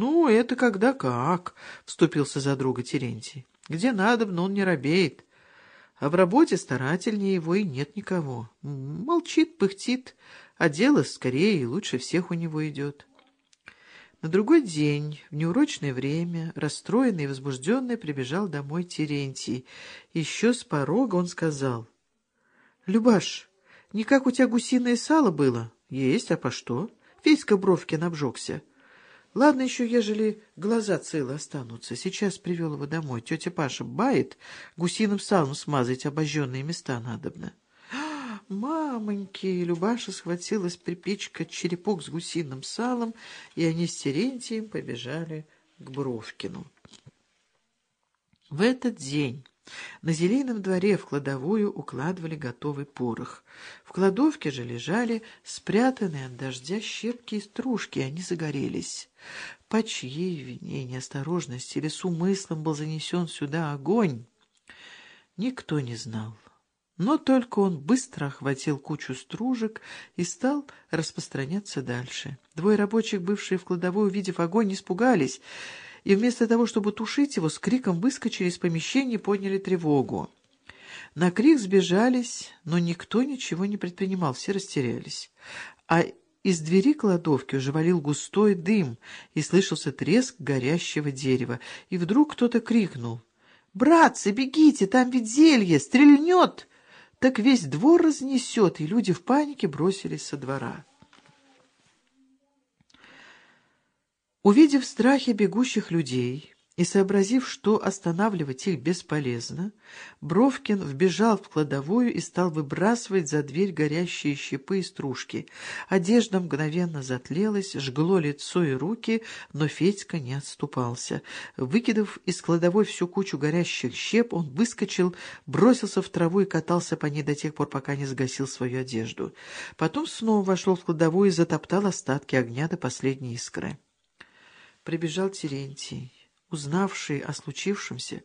Ну, это когда как, — вступился за друга Терентий. Где надо, но он не робеет. А в работе старательнее его и нет никого. Молчит, пыхтит, а дело скорее и лучше всех у него идет. На другой день, в неурочное время, расстроенный и возбужденный, прибежал домой Терентий. Еще с порога он сказал. — Любаш, не как у тебя гусиное сало было? — Есть, а по что? Федька Бровкин обжегся. Ладно еще, ежели глаза целы останутся. Сейчас привел его домой. Тетя Паша бает, гусиным салом смазать обожженные места надобно. Мамоньки! Любаша схватилась припечка черепок с гусиным салом, и они с Терентием побежали к Бровкину. В этот день на зеленом дворе в кладовую укладывали готовый порох. В кладовке же лежали спрятанные от дождя щепки и стружки, и они загорелись. По чьей вине, неосторожности или с умыслом был занесен сюда огонь, никто не знал. Но только он быстро охватил кучу стружек и стал распространяться дальше. Двое рабочих, бывшие в кладовой, увидев огонь, испугались — и вместо того, чтобы тушить его, с криком выскочили из помещения и подняли тревогу. На крик сбежались, но никто ничего не предпринимал, все растерялись. А из двери кладовки уже валил густой дым, и слышался треск горящего дерева. И вдруг кто-то крикнул. «Братцы, бегите, там ведь зелье, стрельнет!» Так весь двор разнесет, и люди в панике бросились со двора. Увидев страхи бегущих людей и сообразив, что останавливать их бесполезно, Бровкин вбежал в кладовую и стал выбрасывать за дверь горящие щепы и стружки. Одежда мгновенно затлелась, жгло лицо и руки, но Федька не отступался. Выкидав из кладовой всю кучу горящих щеп, он выскочил, бросился в траву и катался по ней до тех пор, пока не сгасил свою одежду. Потом снова вошел в кладовую и затоптал остатки огня до последней искры прибежал Терентий. Узнавший о случившемся,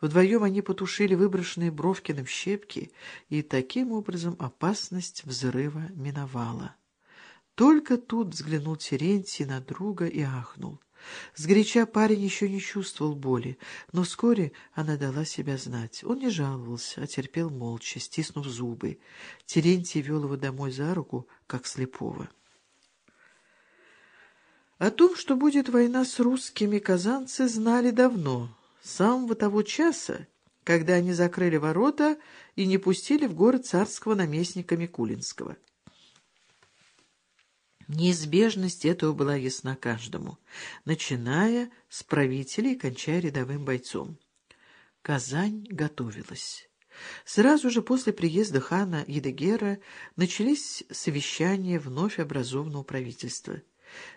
вдвоем они потушили выброшенные Бровкиным щепки, и таким образом опасность взрыва миновала. Только тут взглянул Терентий на друга и ахнул. Сгоряча парень еще не чувствовал боли, но вскоре она дала себя знать. Он не жаловался, а терпел молча, стиснув зубы. Терентий вел его домой за руку, как слепого. О том, что будет война с русскими, казанцы знали давно, с самого того часа, когда они закрыли ворота и не пустили в город царского наместника Микулинского. Неизбежность этого была ясна каждому, начиная с правителей и кончая рядовым бойцом. Казань готовилась. Сразу же после приезда хана Едыгера начались совещания вновь образованного правительства.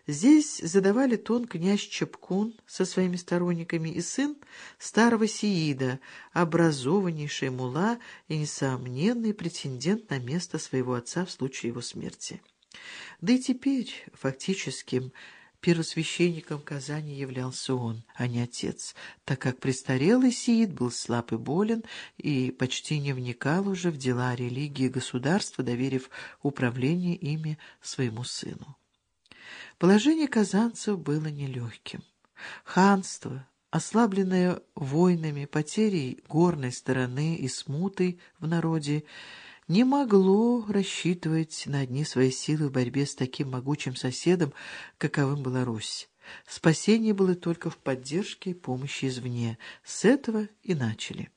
Здесь задавали тон князь Чепкун со своими сторонниками и сын старого Сиида, образованнейший мула и несомненный претендент на место своего отца в случае его смерти. Да и теперь фактическим первосвященником Казани являлся он, а не отец, так как престарелый Сиид был слаб и болен и почти не вникал уже в дела религии и государства, доверив управление ими своему сыну. Положение казанцев было нелегким. Ханство, ослабленное войнами, потерей горной стороны и смутой в народе, не могло рассчитывать на одни свои силы в борьбе с таким могучим соседом, каковым была Русь. Спасение было только в поддержке и помощи извне. С этого и начали.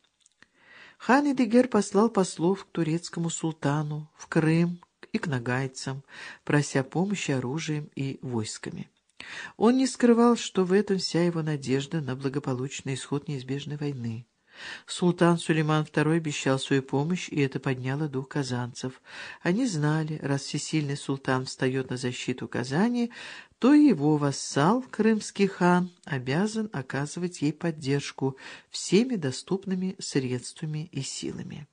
Хан Эдигер послал послов к турецкому султану, в Крым, и к нагайцам, прося помощи оружием и войсками. Он не скрывал, что в этом вся его надежда на благополучный исход неизбежной войны. Султан Сулейман II обещал свою помощь, и это подняло дух казанцев. Они знали, раз всесильный султан встает на защиту Казани, то его вассал, крымский хан, обязан оказывать ей поддержку всеми доступными средствами и силами.